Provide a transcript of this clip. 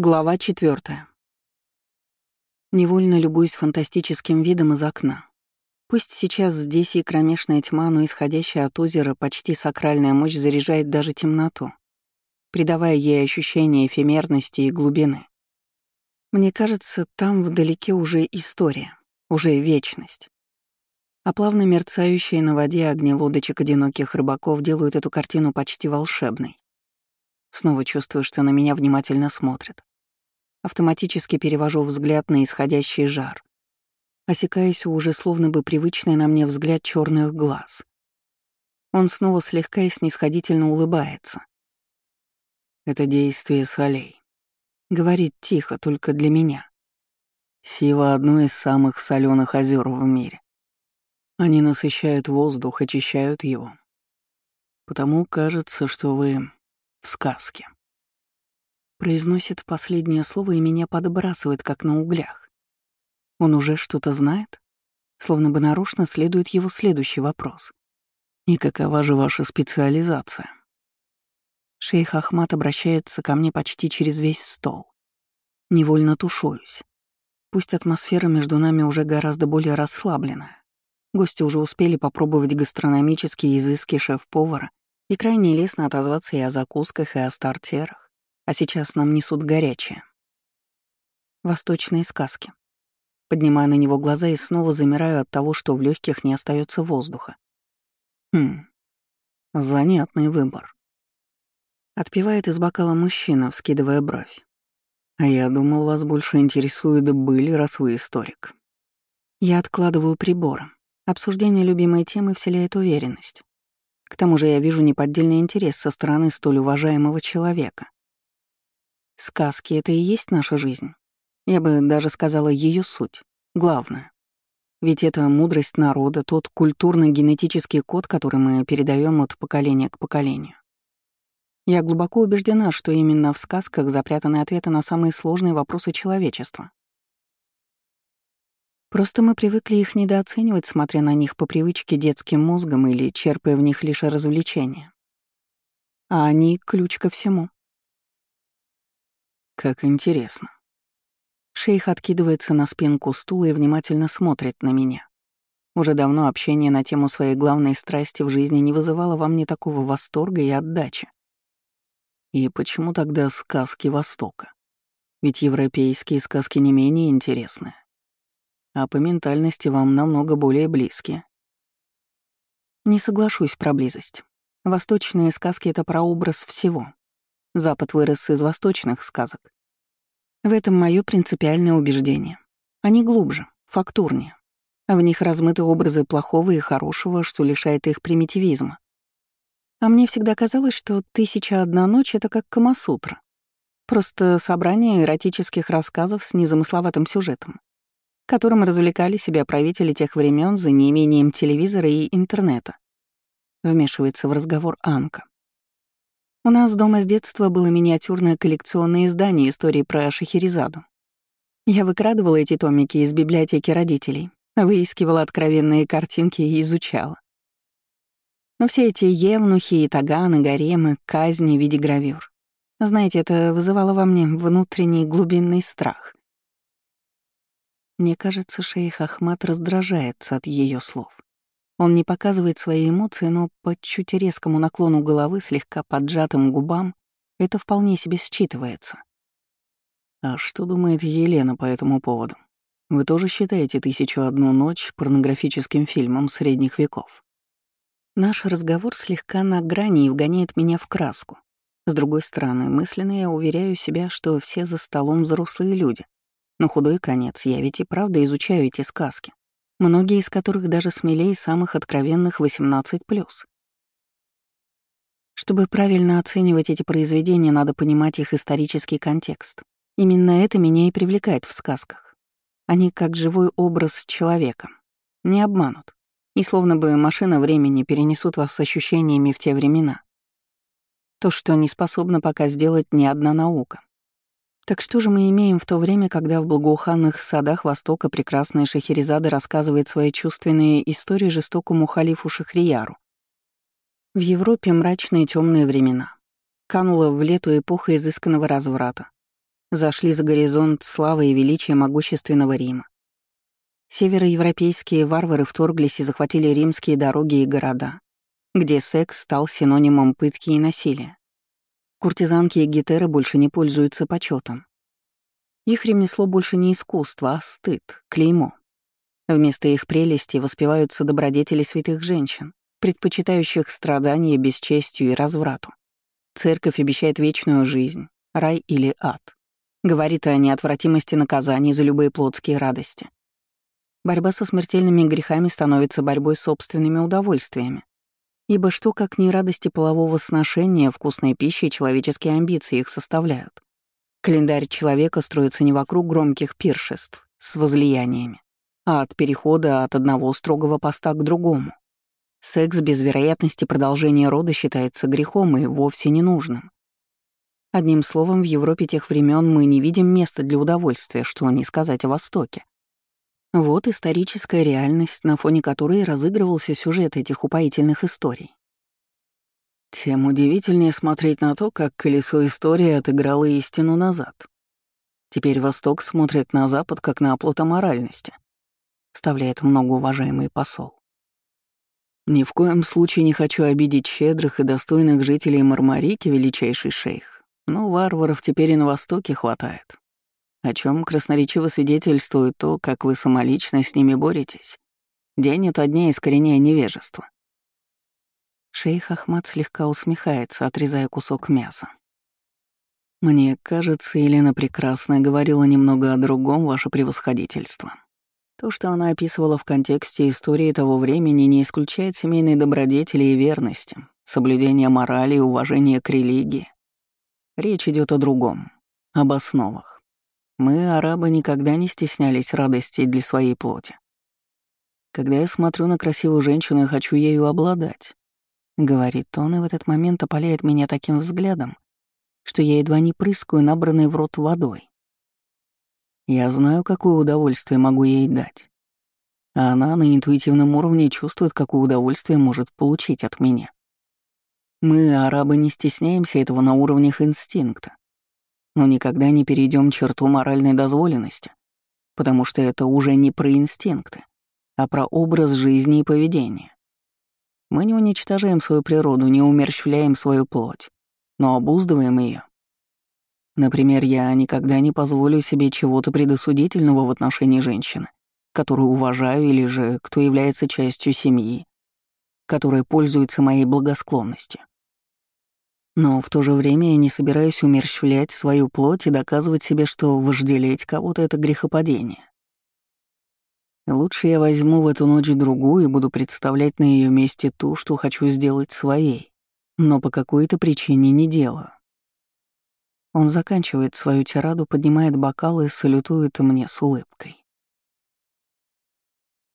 Глава четвертая. Невольно любуюсь фантастическим видом из окна. Пусть сейчас здесь и кромешная тьма, но исходящая от озера почти сакральная мощь заряжает даже темноту, придавая ей ощущение эфемерности и глубины. Мне кажется, там вдалеке уже история, уже вечность. А плавно мерцающие на воде огни лодочек одиноких рыбаков делают эту картину почти волшебной. Снова чувствую, что на меня внимательно смотрят. Автоматически перевожу взгляд на исходящий жар. Осекаясь уже словно бы привычный на мне взгляд черных глаз. Он снова слегка и снисходительно улыбается. Это действие солей. Говорит тихо, только для меня. Сива — одно из самых соленых озер в мире. Они насыщают воздух, очищают его. Потому кажется, что вы в сказке. Произносит последнее слово и меня подбрасывает, как на углях. Он уже что-то знает? Словно бы нарочно следует его следующий вопрос. «И какова же ваша специализация?» Шейх Ахмат обращается ко мне почти через весь стол. Невольно тушуюсь. Пусть атмосфера между нами уже гораздо более расслабленная. Гости уже успели попробовать гастрономические изыски шеф-повара и крайне лестно отозваться и о закусках, и о стартерах а сейчас нам несут горячее. Восточные сказки. Поднимаю на него глаза и снова замираю от того, что в легких не остается воздуха. Хм, занятный выбор. Отпивает из бокала мужчина, вскидывая бровь. А я думал, вас больше интересует были, раз вы историк. Я откладываю приборы. Обсуждение любимой темы вселяет уверенность. К тому же я вижу неподдельный интерес со стороны столь уважаемого человека. Сказки — это и есть наша жизнь. Я бы даже сказала ее суть, главное. Ведь это мудрость народа, тот культурно-генетический код, который мы передаем от поколения к поколению. Я глубоко убеждена, что именно в сказках запрятаны ответы на самые сложные вопросы человечества. Просто мы привыкли их недооценивать, смотря на них по привычке детским мозгом или черпая в них лишь развлечения. А они — ключ ко всему. Как интересно. Шейх откидывается на спинку стула и внимательно смотрит на меня. Уже давно общение на тему своей главной страсти в жизни не вызывало во мне такого восторга и отдачи. И почему тогда сказки Востока? Ведь европейские сказки не менее интересны. А по ментальности вам намного более близкие. Не соглашусь про близость. Восточные сказки — это прообраз всего, Запад вырос из восточных сказок. В этом мое принципиальное убеждение. Они глубже, фактурнее. А в них размыты образы плохого и хорошего, что лишает их примитивизма. А мне всегда казалось, что «Тысяча одна ночь» — это как Камасутра. Просто собрание эротических рассказов с незамысловатым сюжетом, которым развлекали себя правители тех времен за неимением телевизора и интернета. Вмешивается в разговор Анка. У нас дома с детства было миниатюрное коллекционное издание истории про Шахерезаду. Я выкрадывала эти томики из библиотеки родителей, выискивала откровенные картинки и изучала. Но все эти евнухи и таганы, гаремы, казни в виде гравюр. Знаете, это вызывало во мне внутренний глубинный страх. Мне кажется, шейх Ахмат раздражается от ее слов. Он не показывает свои эмоции, но по чуть резкому наклону головы, слегка поджатым губам, это вполне себе считывается. А что думает Елена по этому поводу? Вы тоже считаете «Тысячу одну ночь» порнографическим фильмом средних веков? Наш разговор слегка на грани и вгоняет меня в краску. С другой стороны, мысленно я уверяю себя, что все за столом взрослые люди. На худой конец я ведь и правда изучаю эти сказки многие из которых даже смелее самых откровенных 18+. Чтобы правильно оценивать эти произведения, надо понимать их исторический контекст. Именно это меня и привлекает в сказках. Они как живой образ человека. Не обманут. И словно бы машина времени перенесут вас с ощущениями в те времена. То, что не способна пока сделать ни одна наука. Так что же мы имеем в то время, когда в благоуханных садах Востока прекрасная Шахерезада рассказывает свои чувственные истории жестокому халифу Шахрияру? В Европе мрачные темные времена. Канула в лету эпоха изысканного разврата. зашли за горизонт славы и величия могущественного Рима. Североевропейские варвары вторглись и захватили римские дороги и города, где секс стал синонимом пытки и насилия. Куртизанки и гетеры больше не пользуются почетом. Их ремесло больше не искусство, а стыд, клеймо. Вместо их прелести воспеваются добродетели святых женщин, предпочитающих страдания бесчестью и разврату. Церковь обещает вечную жизнь, рай или ад. Говорит о неотвратимости наказаний за любые плотские радости. Борьба со смертельными грехами становится борьбой с собственными удовольствиями. Ибо что, как не радости полового сношения, вкусной пищи и человеческие амбиции их составляют? Календарь человека строится не вокруг громких пиршеств с возлияниями, а от перехода от одного строгого поста к другому. Секс без вероятности продолжения рода считается грехом и вовсе ненужным. Одним словом, в Европе тех времен мы не видим места для удовольствия, что не сказать о Востоке. Вот историческая реальность, на фоне которой разыгрывался сюжет этих упоительных историй. Тем удивительнее смотреть на то, как колесо истории отыграло истину назад. Теперь Восток смотрит на Запад как на оплот моральности, вставляет многоуважаемый посол. Ни в коем случае не хочу обидеть щедрых и достойных жителей Мармарики, величайший шейх, но варваров теперь и на Востоке хватает. О чем красноречиво свидетельствует то, как вы самолично с ними боретесь. День ото дня искоренения невежества. Шейх Ахмад слегка усмехается, отрезая кусок мяса. «Мне кажется, Елена прекрасно говорила немного о другом, ваше превосходительство. То, что она описывала в контексте истории того времени, не исключает семейной добродетели и верности, соблюдения морали и уважения к религии. Речь идет о другом, об основах. Мы, арабы, никогда не стеснялись радостей для своей плоти. Когда я смотрю на красивую женщину и хочу ею обладать, Говорит он, и в этот момент опаляет меня таким взглядом, что я едва не прыскаю набранной в рот водой. Я знаю, какое удовольствие могу ей дать. А она на интуитивном уровне чувствует, какое удовольствие может получить от меня. Мы, арабы, не стесняемся этого на уровнях инстинкта, но никогда не перейдем черту моральной дозволенности, потому что это уже не про инстинкты, а про образ жизни и поведения. Мы не уничтожаем свою природу, не умерщвляем свою плоть, но обуздываем ее. Например, я никогда не позволю себе чего-то предосудительного в отношении женщины, которую уважаю или же кто является частью семьи, которая пользуется моей благосклонностью. Но в то же время я не собираюсь умерщвлять свою плоть и доказывать себе, что вожделеть кого-то — это грехопадение. Лучше я возьму в эту ночь другую и буду представлять на ее месте ту, что хочу сделать своей, но по какой-то причине не делаю. Он заканчивает свою тираду, поднимает бокал и салютует мне с улыбкой.